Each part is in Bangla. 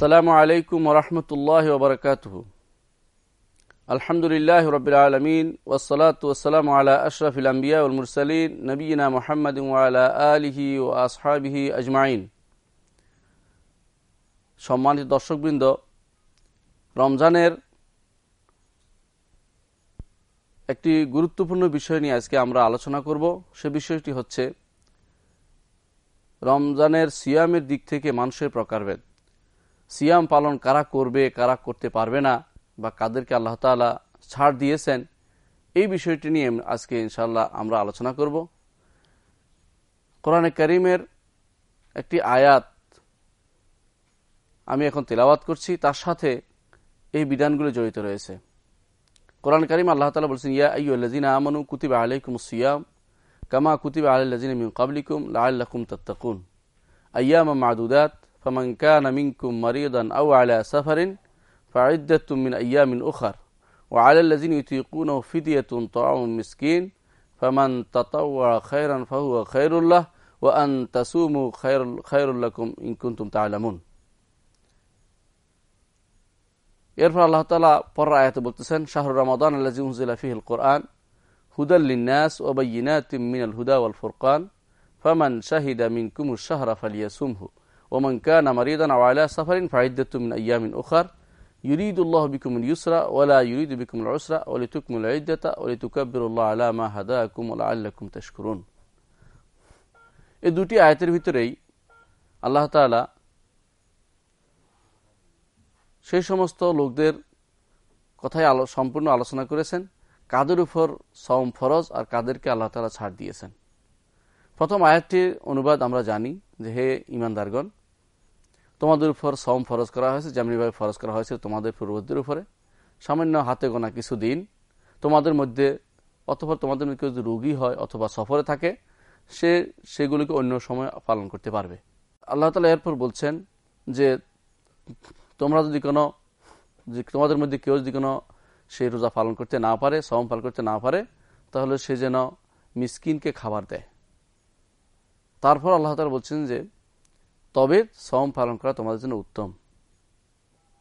আসসালামু আলাইকুম ওরহমতুল্লাহ ওবরকাত আলহামদুলিল্লাহ রবিল আলমিন আল্লাহ ওসালাম আলা আশরফিল আম্বিয়া উলমুরসলিন নবীনা মোহাম্মদ আলা আলহি ও আসহাবিহি আজমাইন। সম্মানিত দর্শকবৃন্দ, রমজানের একটি গুরুত্বপূর্ণ বিষয় নিয়ে আজকে আমরা আলোচনা করব। সে বিষয়টি হচ্ছে, রমজানের সিয়ামের দিক থেকে মানুষের প্রকারভেদ। সিয়াম পালন কারা করবে, কারা করতে পারবে না, বা কাদেরকে আল্লাহ তালা ছাড় দিয়েছেন, এই বিষয়টি নিয়ে আজকে ইনশাল্লাহ আমরা আলোচনা করব। কোরআনে করিমের একটি আয়াত আমি এখন তেলাওয়াত করছি, তার সাথে এই বিধানগুলো জড়িত রয়েছে। কোরআন করিম আল্লাহ তালা বলছেন, ইয়া আইয়ুল্লাযিনা আমানু কুতিবা আলাইকুম সিয়াম কামা কুতিবা আলাল্লাযিনা মিন ক্বাবলিকুম লাআল্লাকুম তাত্তাকুন। আইয়ামা মাদুদাত فمن كان منكم مريضا أو على سفر فعدة من أيام أخر وعلى الذين يطيقونه فدية طعام مسكين فمن تطوع خيرا فهو خير له وأن تصوموا خير, خير لكم إن كنتم تعلمون এরপর আল্লাহ তালা পর আয়াতে বলতেছেন শাহরুর রমাদান আল্লাহ উনজিলা ফিহিল কোরআন হুদাল লিন্নাস ওবাইনাতিম মিনাল হুদা ওয়াল ফুরকান ফামান শাহিদা মিন কুমুর শাহরা ফালিয়া সুমহু ওমান কান মারিদান আওয়ালা সাফারিন ইয়ামিন ওখার ইউরিদুল্লাহ বিকুমুল ইউসরা ওয়ালা ইউরিদ বিকুমুল উসরা ওলি তুকমুল ইদ্দাতা ওলি তুকাব্বিরুল্লাহ আলা মা হাদা আকুম আল্লাকুম এই দুটি আয়াতের ভিতরেই আল্লাহ তালা সেই সমস্ত লোকদের কথাই আলো, সম্পূর্ণ আলোচনা করেছেন, কাদের উপর সম ফরজ আর কাদেরকে আল্লাহ তালা ছাড় দিয়েছেন। প্রথম আয়াতটির অনুবাদ আমরা জানি যে, হে ইমানদারগণ তোমাদের উপর সম ফরজ করা হয়েছে যেমনিভাবে ফরজ করা হয়েছে তোমাদের পূর্ববর্তীর উপরে। সামান্য হাতে গোনা কিছু দিন, তোমাদের মধ্যে অথবা তোমাদের মধ্যে যদি রোগী হয় অথবা সফরে থাকে, সে সেগুলিকে অন্য সময় পালন করতে পারবে। আল্লাহ তালা এরপর বলছেন যে, তোমরা যদি কোনো তোমাদের মধ্যে কেউ যদি কোনো সেই রোজা পালন করতে না পারে সম পালন করতে না পারে, তাহলে সে যেন মিসকিনকে খাবার দেয়। তারপর আল্লাহ তালা বলছেন যে তবে সম পালন করা তোমাদের জন্য উত্তম,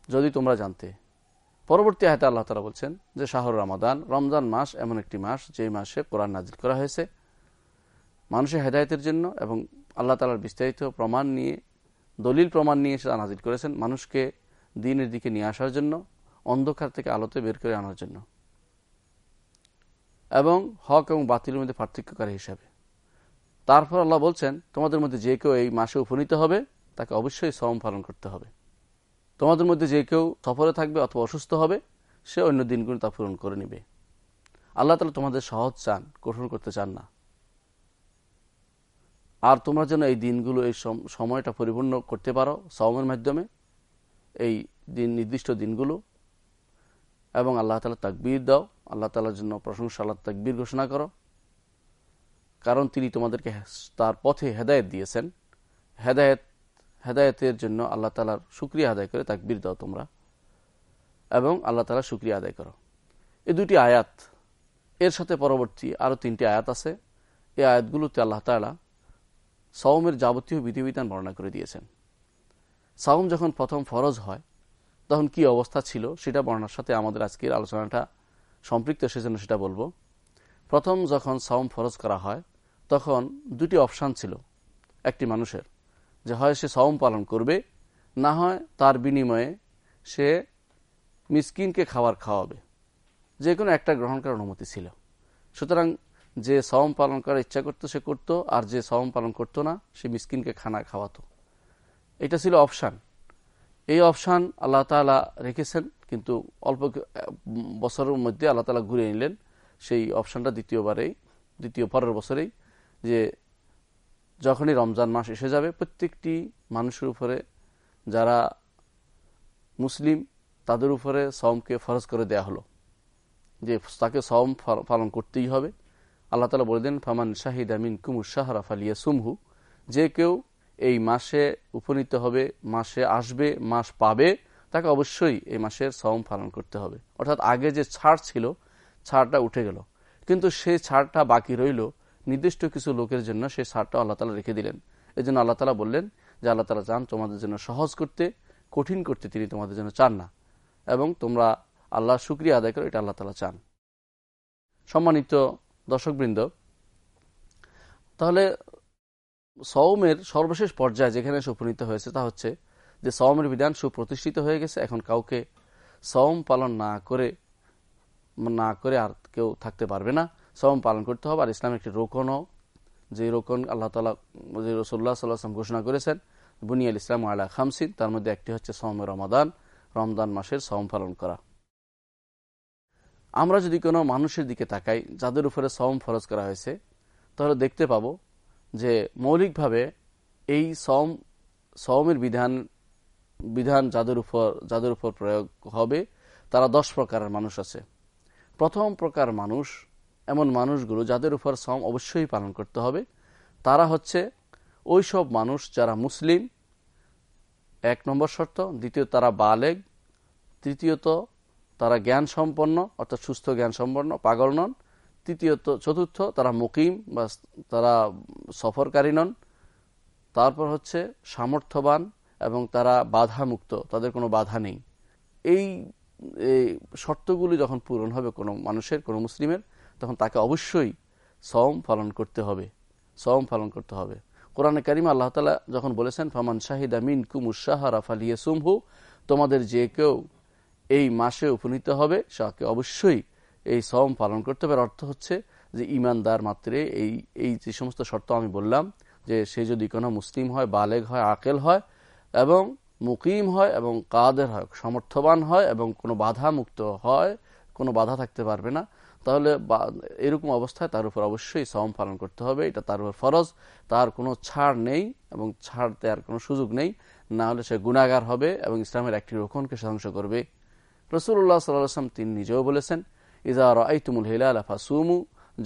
যদি তোমরা জানতে। পরবর্তী আয়তে আল্লাহ তালা বলছেন যে, শাহর রমাদান, রমজান মাস এমন একটি মাস, যে মাসে কোরআন নাজিল করা হয়েছে মানুষের হেদায়তের জন্য, এবং আল্লাহ তালার বিস্তারিত প্রমাণ নিয়ে, দলিল প্রমাণ নিয়ে সেটা নাজিল করেছেন মানুষকে দিনের দিকে নিয়ে আসার জন্য, অন্ধকার থেকে আলোতে বের করে আনার জন্য। এবং হক এবং বাতিলের মধ্যে পার্থক্যকারী হিসাবে। তারপর আল্লাহ বলছেন, তোমাদের মধ্যে যে কেউ এই মাসে উপনীত হবে, তাকে অবশ্যই সম পালন করতে হবে। তোমাদের মধ্যে যে কেউ সফরে থাকবে অথবা অসুস্থ হবে, সে অন্য দিনগুলো তা পূরণ করে নিবে। আল্লাহ তালা তোমাদের সহজ চান, কঠোর করতে চান না। আর তোমরা যেন এই দিনগুলো, এই সময়টা পরিপূর্ণ করতে পারো সমের মাধ্যমে, এই দিন, নির্দিষ্ট দিনগুলো। এবং আল্লাহ তালা তাকবির দাও। আল্লাহ তালার জন্য প্রশংসা, আল্লাহ তাকবীর ঘোষণা করো। কারণ তিনি তোমাদেরকে তার পথে হেদায়ত দিয়েছেন। হেদায়ত, হেদায়তের জন্য আল্লাহ তালার সুক্রিয়া আদায় করে, তাকবীর দাও তোমরা। এবং আল্লাহ তালা সুক্রিয়া আদায় করো। এই দুটি আয়াত, এর সাথে পরবর্তী আরও তিনটি আয়াত আছে। এই আয়াতগুলোতে আল্লাহ তালা সওমের যাবতীয় বিধিবিধান বর্ণনা করে দিয়েছেন। সাওম যখন প্রথম ফরজ হয়, তখন কি অবস্থা ছিল সেটা বর্ণার সাথে আমাদের আজকের আলোচনাটা সম্পৃক্ত, সেজন্য সেটা বলব। প্রথম যখন সাওম ফরজ করা হয় তখন দুটি অপশান ছিল, একটি মানুষের, যে হয় সে সাওম পালন করবে, না হয় তার বিনিময়ে সে মিসকিনকে খাবার খাওয়াবে। যে কোনো একটা গ্রহণ করার অনুমতি ছিল। সুতরাং যে সাওম পালন করার ইচ্ছা করতো সে করতো, আর যে সাওম পালন করতো না, সে মিসকিনকে খানা খাওয়াতো। এটা ছিল অপশান। এই অপশান আল্লাহ তালা রেখেছেন, কিন্তু অল্প বছরের মধ্যে আল্লাহ তালা ঘুরে নিলেন। সেই অপশানটা দ্বিতীয়বারেই, দ্বিতীয় পরের বছরেই যে যখনই রমজান মাস এসে যাবে, প্রত্যেকটি মানুষের উপরে যারা মুসলিম, তাদের উপরে সমকে ফরজ করে দেয়া হলো। যে তাকে সম পালন করতেই হবে। আল্লাহ তালা বলে দেন, ফামান শাহিদ আমিন কুমুর শাহরা ফালিয়া সুমহু যে কেউ এই মাসে উপনীত হবে, মাসে আসবে, মাস পাবে, তাকে অবশ্যই এই মাসের সম পালন করতে হবে। অর্থাৎ আগে যে ছাড় ছিল, ছাড়টা উঠে গেল। কিন্তু সেই ছাড়টা বাকি রইল নির্দিষ্ট কিছু লোকের জন্য সেই ছাড়টা আল্লাহ তালা রেখে দিলেন। এই জন্য আল্লাহ তালা বললেন যে আল্লাহ তালা চান তোমাদের জন্য সহজ করতে, কঠিন করতে তিনি তোমাদের জন্য চান না। এবং তোমরা আল্লাহ শুক্রিয়া আদায় করো, এটা আল্লাহ তালা চান। সম্মানিত দর্শকবৃন্দ, তাহলে সৌমের সর্বশেষ পর্যায়ে যেখানে এসে উপনীত হয়েছে তা হচ্ছে যে সৌমের বিধান সুপ্রতিষ্ঠিত হয়ে গেছে, এখন কাউকে সৌম পালন না করে না করে আর কেউ থাকতে পারবে না। সৌম পালন করতে হবে আর ইসলামের একটি রোকনও, যে রোকন আল্লাহ তালা যে রসুল্লাহ সাল্লাম ঘোষণা করেছেন বুনিয়াল ইসলাম আলা খামসিন তার মধ্যে একটি হচ্ছে সৌমের রমাদান রমদান মাসের সৌম পালন করা। আমরা যদি কোনো মানুষের দিকে তাকাই, যাদের উপরে সম ফরজ করা হয়েছে, তাহলে দেখতে পাব যে মৌলিকভাবে এই সম সৌমের বিধান বিধান যাদের উপর যাদের উপর প্রয়োগ হবে, তারা দশ প্রকারের মানুষ আছে। প্রথম প্রকার মানুষ এমন মানুষগুলো যাদের উপর সম অবশ্যই পালন করতে হবে। তারা হচ্ছে ওই সব মানুষ যারা মুসলিম। এক নম্বর শর্ত। দ্বিতীয়, তারা বালেগ। তৃতীয়ত, তারা জ্ঞান সম্পন্ন অর্থাৎ সুস্থ জ্ঞান সম্পন্ন পাগল নন। তৃতীয়ত, চতুর্থ, তারা মুকিম বা তারা সফরকারী নন। তারপর হচ্ছে সামর্থ্যবান এবং তারা বাধা মুক্ত তাদের কোনো বাধা নেই। এই শর্তগুলি যখন পূরণ হবে কোনো মানুষের, কোনো মুসলিমের তখন তাকে অবশ্যই সম পালন করতে হবে সম পালন করতে হবে। কোরআনে কারিম আল্লাহ তালা যখন বলেছেন, ফামান শাহিদা মিন কুমুসাহারা ফালিয়ে সুমহু তোমাদের যে কেউ এই মাসে উপনীত হবে, তাকে অবশ্যই এই সম পালন করতে হবে। অর্থ হচ্ছে যে ইমানদার মাত্রে এই এই যে সমস্ত শর্ত আমি বললাম, যে সে যদি কোনো মুসলিম হয়, বালেগ হয়, আকেল হয়, এবং মুকিম হয়, এবং কাদের হয়, সমর্থবান হয়, এবং কোনো বাধা মুক্ত হয়, কোনো বাধা থাকতে পারবে না তাহলে এরকম অবস্থায় তার উপর অবশ্যই সম পালন করতে হবে। এটা তার উপর ফরজ। তার কোনো ছাড় নেই এবং ছাড় দেওয়ার কোনো সুযোগ নেই। না হলে সে গুণাগার হবে এবং ইসলামের একটি রোকনকে ধ্বংস করবে। রসুল্লাহ সাল্লাম তিনি নিজেও বলেছেন ইজা রাইতুমুল হিলাল সুমু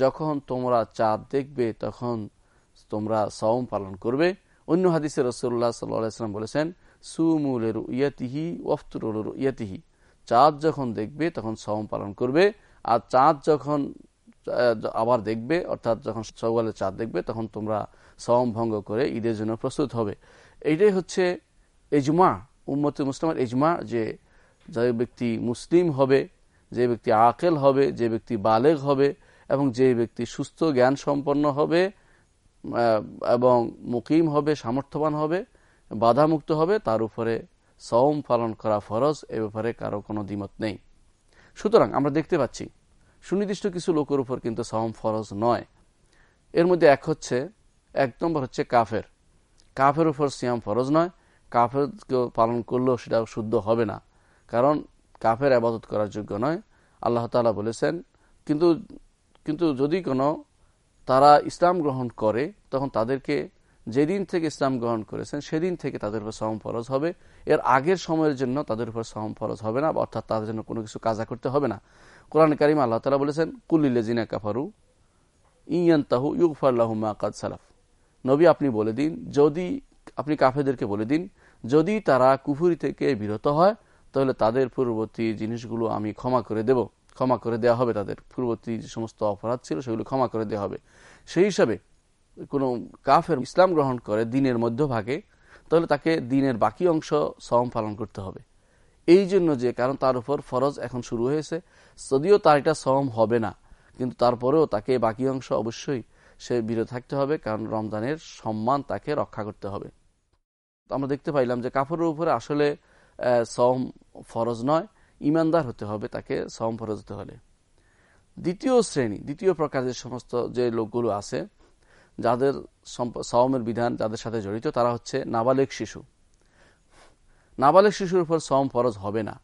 যখন তোমরা চাঁদ দেখবে, তখন তোমরা সওম পালন করবে। অন্য হাদিসে রসুল্লাহ সাল্লাম বলেছেন সুমুলের ইয়াতিহি ওফতুরুল ইয়াতিহি চাঁদ যখন দেখবে, তখন সওম পালন করবে। আর চাঁদ যখন আবার দেখবে, অর্থাৎ যখন সকালে চাঁদ দেখবে, তখন তোমরা সওম ভঙ্গ করে ঈদের জন্য প্রস্তুত হবে। এইটাই হচ্ছে এজমা উম্মত মুসলিমের এজমা যে যে ব্যক্তি মুসলিম হবে, যে ব্যক্তি আকেল হবে, যে ব্যক্তি বালেগ হবে, এবং যে ব্যক্তি সুস্থ জ্ঞান সম্পন্ন হবে এবং মুকিম হবে, সামর্থ্যবান হবে, বাধামুক্ত হবে, তার উপরে সওম পালন করা ফরজ, এ ব্যাপারে কারও কোনো দ্বিমত নেই। সুতরাং আমরা দেখতে পাচ্ছি, সুনির্দিষ্ট কিছু লোকের উপর কিন্তু সওম ফরজ নয়। এর মধ্যে এক হচ্ছে, এক নম্বর হচ্ছে কাফের। কাফের উপর সিয়াম ফরজ নয় কাফের পালন করলেও সেটা শুদ্ধ হবে না। কারণ কাফের আবাদত করার যোগ্য নয়। আল্লাহ তালা বলেছেন, কিন্তু কিন্তু যদি কোনো, তারা ইসলাম গ্রহণ করে, তখন তাদেরকে যেদিন থেকে ইসলাম গ্রহণ করেছেন, সেদিন থেকে তাদের উপর সহম ফরজ হবে। এর আগের সময়ের জন্য তাদের উপর সহম ফরজ হবে না, অর্থাৎ তাদের জন্য কোনো কিছু কাজা করতে হবে না। কোরআন কারিম আল্লাহ তালা বলেছেন কুল্লিল্লে জিনা কাফারু ইয়ান তাহু ইউফাল্লাহুমা কাদ সালাফ। নবী আপনি বলে দিন, যদি আপনি কাফেদেরকে বলে দিন, যদি তারা কুফুরি থেকে বিরত হয়, তাহলে তাদের পূর্ববর্তী জিনিসগুলো আমি ক্ষমা করে দেব। ক্ষমা করে দেওয়া হবে তাদের। পূর্ববর্তী যে সমস্ত অপরাধ ছিল, সেগুলো ক্ষমা করে দেওয়া হবে। সেই হিসাবে কোনো কাফের ইসলাম গ্রহণ করে দিনের মধ্যভাগে, তাহলে তাকে দিনের বাকি অংশ সম পালন করতে হবে। এই জন্য যে, কারণ তার উপর ফরজ এখন শুরু হয়েছে, যদিও তার এটা সম হবে না, কিন্তু তারপরেও তাকে বাকি অংশ অবশ্যই সে বিরত থাকতে হবে, কারণ রমজানের সম্মান তাকে রক্ষা করতে হবে। আমরা দেখতে পাইলাম যে কাপড়ের উপরে আসলে সম ফরজ নয়, ইমানদার হতে হবে তাকে সম ফরজ হতে হলে। দ্বিতীয় শ্রেণি, দ্বিতীয় প্রকার যে সমস্ত যে লোকগুলো আছে যাদের সওমের বিধান যাদের সাথে জড়িত, তারা হচ্ছে নাবালেক শিশু। নাবালেক শিশুর উপর সম ফরজ হবে না।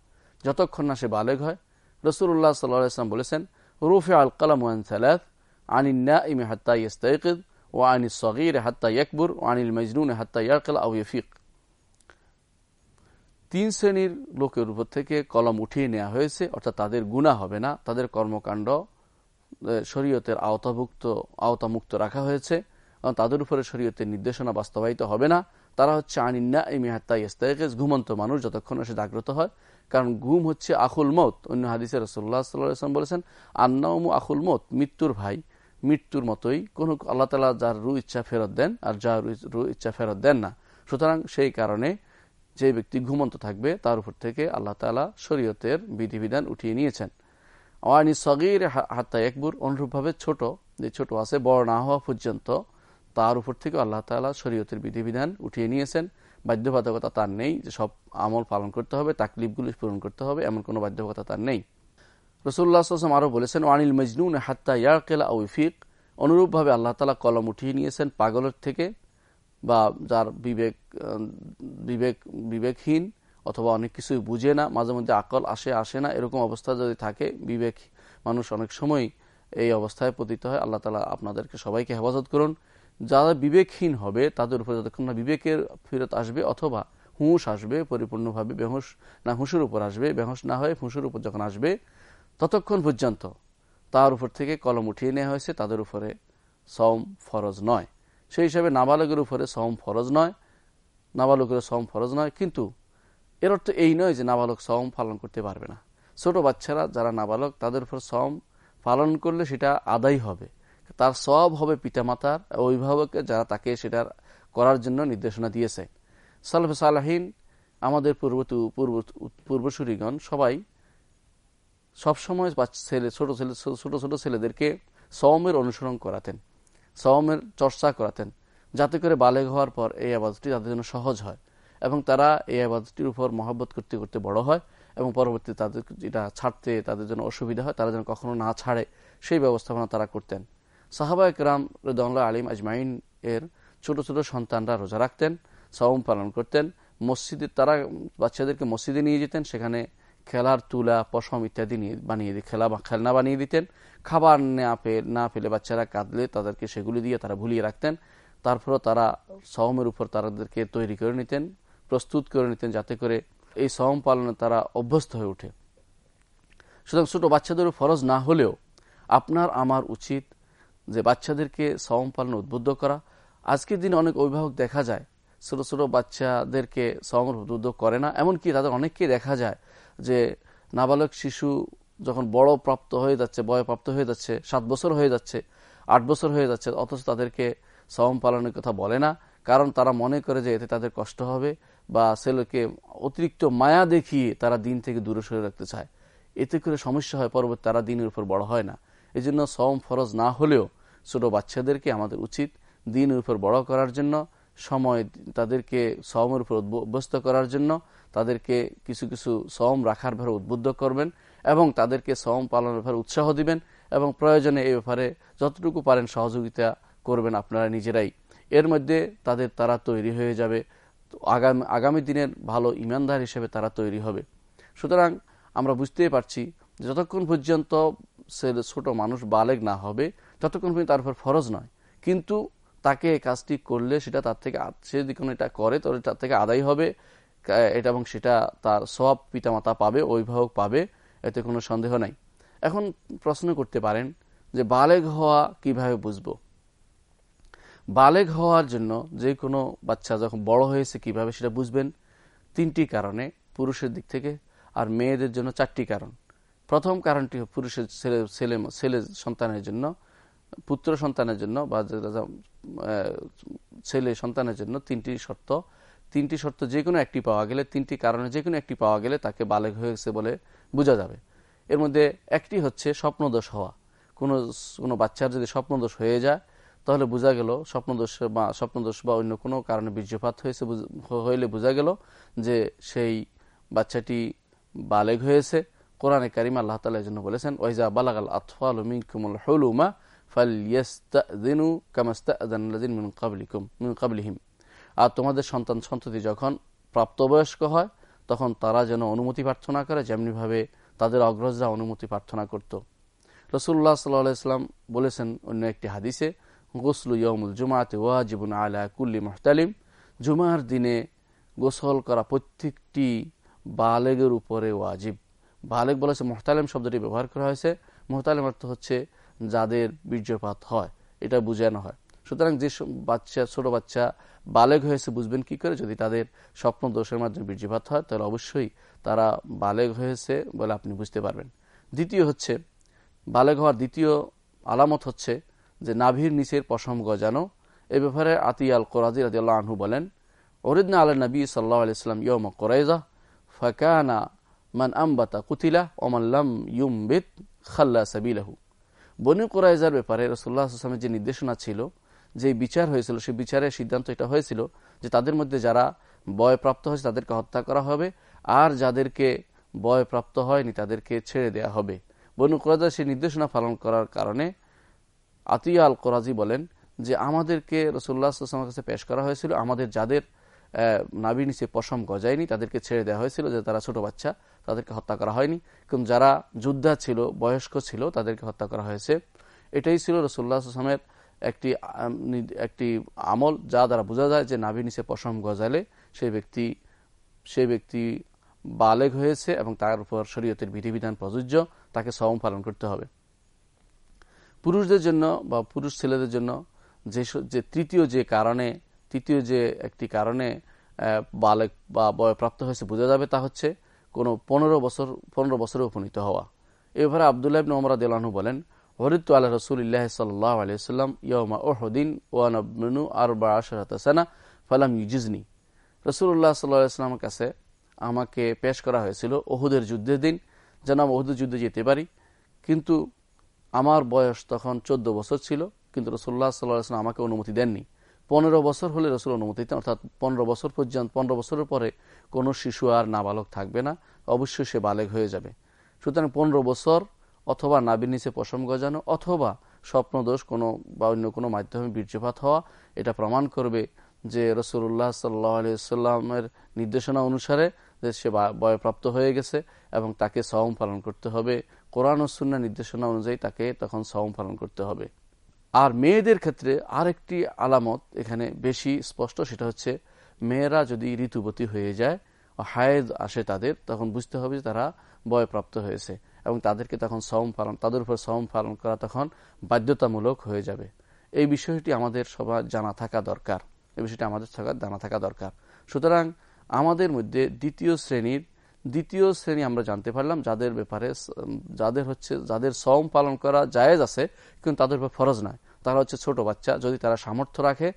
যতক্ষণ না সে বালেগ হয়। রসুল্লাহ সাল্লাম বলেছেন রুফে আল কালাম সালাত আনিন্না ইমে হাত্তা ইস্তাইকিদ ও আনিস সগির হাত্তা ইয়াকবুর ও আনিল মজনুন হাত্তা ইয়াকল আউ ইফিক তিন শ্রেণির লোকের উপর থেকে কলম উঠিয়ে নেওয়া হয়েছে, অর্থাৎ তাদের গুণা হবে না, তাদের কর্মকাণ্ড শরীয়তের আওতাভুক্ত, আওতামুক্ত রাখা হয়েছে। তাদের উপরে শরীয়তের নির্দেশনা বাস্তবায়িত হবে না। তারা হচ্ছে আনিন্না এই মেহাত্তা ইস্তাইকেজ ঘুমন্ত মানুষ যতক্ষণ সে জাগ্রত হয়। কারণ ঘুম হচ্ছে আকুল মত। অন্য হাদিসে রসোল্লা সাল্লাম বলেছেন আন্নাউমু আখুল মত, মৃত্যুর ভাই। মৃত্যুর মতোই কোন আল্লাহ তালা যার রু ইচ্ছা ফেরত দেন আর যার রু ইচ্ছা ফেরত দেন না। সুতরাং সেই কারণে যে ব্যক্তি ঘুমন্ত থাকবে, তার উপর থেকে আল্লাহ তালা শরীয়তের বিধিবিধান উঠিয়ে নিয়েছেন। ওয়ানি সগির হাত্তা একবুর অনুরূপভাবে ছোট, যে ছোট আছে, বড় না হওয়া পর্যন্ত তার উপর থেকে আল্লাহ তালা শরীয়তের বিধিবিধান উঠিয়ে নিয়েছেন। বাধ্যবাধকতা তার নেই, যে সব আমল পালন করতে হবে, তাকলিফগুলি পূরণ করতে হবে, এমন কোনো বাধ্যবাধকতা তার নেই। রসুল্লাহ আসলাম আরও বলেছেন ওয়ানিল মজনুন হাত্তা ইয়াকেলা উফিক অনুরূপভাবে আল্লাহ তালা কলম উঠিয়ে নিয়েছেন পাগলের থেকে, বা যার বিবেক বিবেক, বিবেকহীন অথবা অনেক কিছুই বুঝে না, মাঝে মধ্যে আকল আসে আসে না, এরকম অবস্থা যদি থাকে, বিবেক মানুষ অনেক সময় এই অবস্থায় পতিত হয়। আল্লাহ তালা আপনাদেরকে সবাইকে হেফাজত করুন। যারা বিবেকহীন হবে, তাদের উপর যতক্ষণ না বিবেকের ফিরত আসবে অথবা হুঁশ আসবে, পরিপূর্ণভাবে বেহস না হুঁসের উপর আসবে বেহস না হয়ে হুঁসের উপর যখন আসবে, ততক্ষণ পর্যন্ত তার উপর থেকে কলম উঠিয়ে নেওয়া হয়েছে, তাদের উপরে সম ফরজ নয়। সেই হিসাবে নাবালকের উপরে সম ফরজ নয়, নাবালকের সম ফরজ নয়, কিন্তু এর অর্থ এই নয় যে নাবালক সম পালন করতে পারবে না। ছোট বাচ্চারা, যারা নাবালক, তাদের উপর সম পালন করলে সেটা আদায় হবে। তার সব হবে পিতামাতার অভিভাবকের যারা তাকে সেটার করার জন্য নির্দেশনা দিয়েছে। সালফে সালাহীন, আমাদের পূর্বতু, পূর্ব, পূর্বসূরিগণ সবাই সবসময় ছেলে, ছোট ছেলে, ছোট ছোট ছেলেদেরকে সওমের অনুসরণ করাতেন, সওমের চর্চা করাতেন, যাতে করে বালেগ হওয়ার পর এই আবাদটি তাদের জন্য সহজ হয়। এবং তারা এই আবাদটির উপর মহব্বত করতে করতে বড় হয় এবং পরবর্তী তাদের যেটা ছাড়তে তাদের জন্য অসুবিধা হয়, তারা যেন কখনো না ছাড়ে, সেই ব্যবস্থাপনা তারা করতেন। সাহাবা একরাম রদুল্লাহ আলিম আজমাইন এর ছোট ছোট সন্তানরা রোজা রাখতেন সওম পালন করতেন, মসজিদে তারা বাচ্চাদেরকে মসজিদে নিয়ে যেতেন, সেখানে খেলার তুলা, পশম ইত্যাদি নিয়ে বানিয়ে খেলা খেলনা বানিয়ে দিতেন। খাবার না পেয়ে না পেলে বাচ্চারা কাঁদলে তাদেরকে সেগুলি দিয়ে তারা ভুলিয়ে রাখতেন। তারপরও তারা সওমের উপর তাদেরকে তৈরি করে নিতেন। প্রস্তুত করে নিতেন যাতে করে এই সওম পালনে তারা অভ্যস্ত হয়ে ওঠে। সুতরাং ছোট বাচ্চাদের ফরজ না হলেও আপনার, আমার উচিত যে বাচ্চাদেরকে সওম পালনে উদ্বুদ্ধ করা। আজকের দিনে অনেক অভিভাবক দেখা যায়, ছোট ছোট বাচ্চাদেরকে সওমের উদ্বুদ্ধ করে না। এমনকি তাদের অনেককে দেখা যায় যে নাবালক শিশু যখন বড় প্রাপ্ত হয়ে যাচ্ছে, বয়প্রাপ্ত হয়ে যাচ্ছে, সাত বছর হয়ে যাচ্ছে, আট বছর হয়ে যাচ্ছে, অথচ তাদেরকে সওম পালনের কথা বলে না, কারণ তারা মনে করে যে এতে তাদের কষ্ট হবে। বা ছেলেকে অতিরিক্ত মায়া দেখিয়ে তারা দিন থেকে দূরে সরে রাখতে চায়। এতে করে সমস্যা হয়, পরবর্তী তারা দিনের উপর বড় হয় না। এই জন্য সওম ফরজ না হলেও ছোট বাচ্চাদেরকে আমাদের উচিত দিনের উপর বড় করার জন্য, সময় তাদেরকে সওমের উপর অভ্যস্ত করার জন্য তাদেরকে কিছু কিছু সম রাখার ভারে উদ্বুদ্ধ করবেন এবং তাদেরকে সম পালনের ভারে উৎসাহ দিবেন এবং প্রয়োজনে এই ব্যাপারে যতটুকু পারেন সহযোগিতা করবেন আপনারা নিজেরাই। এর মধ্যে তাদের তারা তৈরি হয়ে যাবে। আগামী আগামী দিনের ভালো ইমানদার হিসেবে তারা তৈরি হবে। সুতরাং আমরা বুঝতেই পারছি যতক্ষণ পর্যন্ত সে ছোট মানুষ বালেগ না হবে, ততক্ষণ পর্যন্ত তার উপর ফরজ নয়। কিন্তু তাকে কাজটি করলে সেটা তার থেকে সে যদি কোনো এটা করে, তাহলে তার থেকে আদায় হবে। এটা এবং সেটা তার সব পিতামাতা পাবে, অভিভাবক পাবে, এতে কোনো সন্দেহ নাই। এখন প্রশ্ন করতে পারেন যে বালেগ হওয়া কীভাবে বুঝব? বালেগ হওয়ার জন্য যে কোনো বাচ্চা যখন বড় হয়েছে কীভাবে সেটা বুঝবেন? তিনটি কারণে, পুরুষের দিক থেকে আর মেয়েদের জন্য চারটি কারণ। প্রথম কারণটি পুরুষের ছেলে ছেলে ছেলে সন্তানের জন্য, পুত্র সন্তানের জন্য বা ছেলে সন্তানের জন্য তিনটি শর্ত। তিনটি শর্ত যে কোনো একটি পাওয়া গেলে, তিনটি কারণে যে কোনো একটি পাওয়া গেলে তাকে বালেগ হয়েছে বলে বোঝা যাবে। এর মধ্যে একটি হচ্ছে স্বপ্নদোষ হওয়া। কোনো কোনো বাচ্চার যদি স্বপ্নদোষ হয়ে যায় তাহলে বোঝা গেল, স্বপ্নদোষ বা স্বপ্নদোষ বা অন্য কোনো কারণে বীর্যপাত হয়েছে হইলে বোঝা গেল যে সেই বাচ্চাটি বালেগ হয়েছে। কোরআনে কারিম আল্লাহ তালা জন্য বলেছেন, ওয়াইজা বালাগাল আতফাল মিনকুমুল হলুমা ফাল ইয়াস্তাযিনু কামাস্তাযানাল্লাযিন মিন ক্বাবলিকুম, মিন আর তোমাদের সন্তান সন্ততি যখন প্রাপ্তবয়স্ক হয়, তখন তারা যেন অনুমতি প্রার্থনা করে, যেমনিভাবে তাদের অগ্রজরা অনুমতি প্রার্থনা করত। রসুল্লাহ সাল্লাম বলেছেন অন্য একটি হাদিসে গোসলু ইয়মুল জুমাতে ওয়াজিবুন আলা কুল্লি মহতালিম। জুমার দিনে গোসল করা প্রত্যেকটি বালেগের উপরে ওয়াজিব। বালেগ বলেছে মহতালিম শব্দটি ব্যবহার করা হয়েছে। মহতালিম অর্থ হচ্ছে যাদের বীর্যপাত হয়, এটা বুঝানো হয়। সুতরাং যে বাচ্চা, ছোট বাচ্চা বালেগ হয়েছে বুঝবেন কি করে? যদি তাদের স্বপ্ন দোষের মাধ্যমে বীর্যপাত হয়, তাহলে অবশ্যই তারা বালেগ হয়েছে বলে আপনি বুঝতে পারবেন। দ্বিতীয় হচ্ছে, বালেগ হওয়ার দ্বিতীয় আলামত হচ্ছে যে নাভির নিচের পশম গজানো। এ ব্যাপারে আতিয়াল কোরাজি রাজি আল্লাহ আনহু বলেন, ওরিদনা আল নবী সাল্লাহ আলাইসলাম ইয়ম কোরাইজা ফকানা মান আম্বাতা কুতিলা ওমাল্লাম ইউমবিত খাল্লা সাবিলাহু। বনু কোরাইজার ব্যাপারে রসুল্লাহ আসলামের যে নির্দেশনা ছিল যে বিচার হয়েছিল সেই বিচারের সিদ্ধান্ত এটা হয়েছিল যে তাদের মধ্যে যারা বয়প্রাপ্ত হয়েছে তাদেরকে হত্যা করা হবে, আর যাদেরকে বয়প্রাপ্ত হয়নি তাদেরকে ছেড়ে দেয়া হবে। বনু কোরাজা সেই নির্দেশনা পালন করার কারণে আতিয়া আল কোরাজি বলেন যে আমাদেরকে রসুল্লাহ আসলামের কাছে পেশ করা হয়েছিল। আমাদের যাদের নাবি নিচে পশম গজায়নি, তাদেরকে ছেড়ে দেওয়া হয়েছিল। যে তারা ছোট বাচ্চা, তাদেরকে হত্যা করা হয়নি। কিন্তু যারা যোদ্ধা ছিল, বয়স্ক ছিল, তাদেরকে হত্যা করা হয়েছে। এটাই ছিল রসুল্লাহ আসলামের একটি একটি আমল, যা দ্বারা বোঝা যায় যে নাভি নিচে পশম গজালে সেই ব্যক্তি সেই ব্যক্তি বালেগ হয়েছে এবং তার উপর শরীয়তের বিধিবিধান প্রযোজ্য, তাকে সম পালন করতে হবে। পুরুষদের জন্য বা পুরুষ ছেলেদের জন্য যে যে তৃতীয় যে কারণে, তৃতীয় যে একটি কারণে বালক বা বয়প্রাপ্ত হয়েছে, বোঝা যাবে তা হচ্ছে কোনো পনেরো বছর, পনেরো বছরে উপনীত হওয়া। এবারে আবদুল্লাহ ইবন ওমরা দেলানু বলেন হরিত্তু আল্লাহ রসুল্লাহ সাল্লাহ আলিয়াল্লাম ইয়মা ওহদিন ওয়ানবনু আর বা আশরাতানা ফালাম ইউজিজনি। রসুল্লাহ সাল্লাহামের কাছে আমাকে পেশ করা হয়েছিল ওহুদের যুদ্ধের দিন। যেন আমি ওহুদের যুদ্ধে যেতে পারি, কিন্তু আমার বয়স তখন চোদ্দ বছর ছিল, কিন্তু রসুল্লাহ সাল্লাহ আমাকে অনুমতি দেননি। পনেরো বছর হলে রসুল অনুমতি দিতেন, অর্থাৎ পনেরো বছর পর্যন্ত, পনেরো বছরের পরে কোনো শিশু আর নাবালক থাকবে না, অবশ্যই সে বালেগ হয়ে যাবে। সুতরাং পনেরো বছর অথবা নাবির নিচে পশম গজানো অথবা স্বপ্নদোষ কোনো বা অন্য কোনো মাধ্যমে বীর্যপাত হওয়া, এটা প্রমাণ করবে যে রসুল্লাহ সাল্লাহামের নির্দেশনা অনুসারে যে সে বয়প্রাপ্ত হয়ে গেছে এবং তাকে সওম পালন করতে হবে কোরআন সুন্না নির্দেশনা অনুযায়ী তাকে তখন সওম পালন করতে হবে। আর মেয়েদের ক্ষেত্রে আরেকটি আলামত এখানে বেশি স্পষ্ট, সেটা হচ্ছে মেয়েরা যদি ঋতুবতী হয়ে যায় হায়েজ আসে তাদের, তখন বুঝতে হবে যে তারা বয়প্রাপ্ত হয়েছে এবং তাদেরকে তখন সম পালন, তাদের উপর সম পালন করা তখন বাধ্যতামূলক হয়ে যাবে। এই বিষয়টি আমাদের সবার জানা থাকা দরকার। এই বিষয়টি আমাদের জানা থাকা দরকার। সুতরাং আমাদের মধ্যে দ্বিতীয় শ্রেণির দ্বিতীয় শ্রেণি আমরা জানতে পারলাম, যাদের ব্যাপারে যাদের হচ্ছে, যাদের সম পালন করা জায়েজ আছে, কিন্তু তাদের উপর ফরজ নয়। তারা হচ্ছে ছোট বাচ্চা, যদি তারা সামর্থ্য রাখে,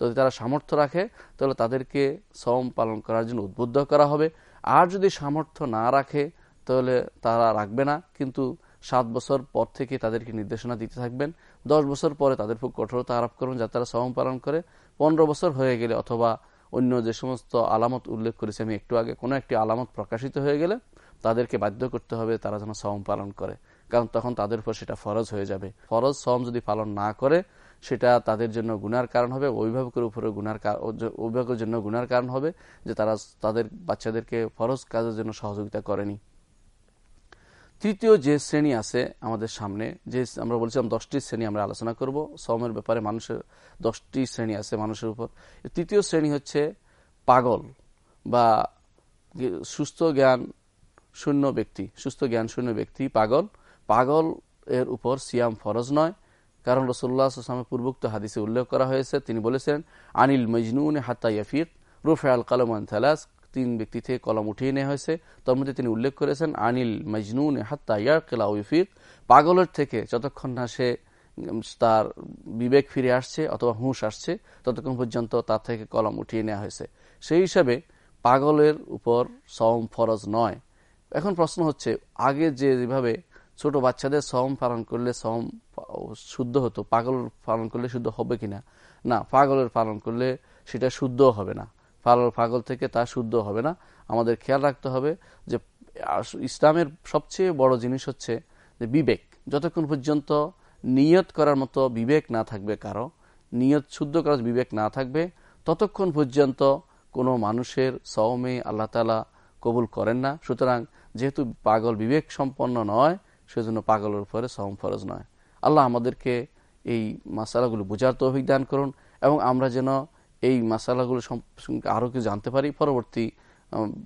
যদি তারা সামর্থ্য রাখে, তাহলে তাদেরকে সম পালন করার জন্য উদ্বুদ্ধ করা হবে। আর যদি সামর্থ্য না রাখে, তাহলে তারা রাখবে না, কিন্তু সাত বছর পর থেকে তাদেরকে নির্দেশনা দিতে থাকবেন। দশ বছর পরে তাদের খুব কঠোরতা আরোপ করবেন যাতে তারা সম পালন করে। পনেরো বছর হয়ে গেলে অথবা অন্য যে সমস্ত আলামত উল্লেখ করেছি, আমি একটু আগে কোনো একটি আলামত প্রকাশিত হয়ে গেলে তাদেরকে বাধ্য করতে হবে তারা যেন সম পালন করে। কারণ তখন তাদের উপর সেটা ফরজ হয়ে যাবে। ফরজ সম যদি পালন না করে, সেটা তাদের জন্য গুনার কারণ হবে, অভিভাবকের উপরে গুনার অভিভাবকের জন্য গুনার কারণ হবে যে তারা তাদের বাচ্চাদেরকে ফরজ কাজের জন্য সহযোগিতা করেনি। তৃতীয় যে শ্রেণি আছে আমাদের সামনে, যে আমরা বলছিলাম দশটি শ্রেণি আমরা আলোচনা করব, সমের ব্যাপারে মানুষের, দশটি শ্রেণি আছে মানুষের উপর। তৃতীয় শ্রেণি হচ্ছে পাগল বা সুস্থ জ্ঞান শূন্য ব্যক্তি, সুস্থ জ্ঞান শূন্য ব্যক্তি, পাগল। পাগল এর উপর সিয়াম ফরজ নয়, কারণ রসুল্লাহ আসলামের পূর্বোক্ত হাদিসে উল্লেখ করা হয়েছে, তিনি বলেছেন, আনিল মজনুন হাত্তা ইয়াফিক রুফে আল কালমান থালাস তিন ব্যক্তি থেকে কলম উঠিয়ে নেওয়া হয়েছে। তার মধ্যে তিনি উল্লেখ করেছেন, আনিল মজনুন হাত্তা ইয়াকিলা উফিক পাগলের থেকে যতক্ষণ না সে তার বিবেক ফিরে আসছে অথবা হুঁশ আসছে, ততক্ষণ পর্যন্ত তার থেকে কলম উঠিয়ে নেওয়া হয়েছে। সেই হিসাবে পাগলের উপর সম ফরজ নয়। এখন প্রশ্ন হচ্ছে, আগে যে যেভাবে ছোট বাচ্চাদের সম পালন করলে সম শুদ্ধ হতো, পাগল পালন করলে শুদ্ধ হবে কিনা? না, পাগলের পালন করলে সেটা শুদ্ধ হবে না। পাগল পাগল থেকে তা শুদ্ধ হবে না। আমাদের খেয়াল রাখতে হবে যে ইসলামের সবচেয়ে বড় জিনিস হচ্ছে যে, বিবেক। যতক্ষণ পর্যন্ত নিয়ত করার মতো বিবেক না থাকবে কারও, নিয়ত শুদ্ধ করার বিবেক না থাকবে, ততক্ষণ পর্যন্ত কোনো মানুষের সৌমে আল্লাহ তালা কবুল করেন না। সুতরাং যেহেতু পাগল বিবেক সম্পন্ন নয়, সেজন্য পাগলের উপরে সম ফরজ নয়। আল্লাহ আমাদেরকে এই মাসালাগুলো বোঝার তো অভিজ্ঞান করুন এবং আমরা যেন এই মাসালাগুলো আরও কিছু জানতে পারি। পরবর্তী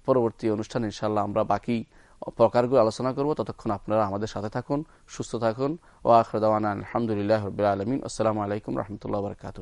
পরবর্তী অনুষ্ঠানে ইনশাল্লাহ আমরা বাকি প্রকারগুলো আলোচনা করব। ততক্ষণ আপনারা আমাদের সাথে থাকুন, সুস্থ থাকুন। ও আখরদাওয়ান আলহামদুলিল্লাহ রবিআ আলমিন। আসসালামু আলাইকুম রহমতুল্লাহ বরকাত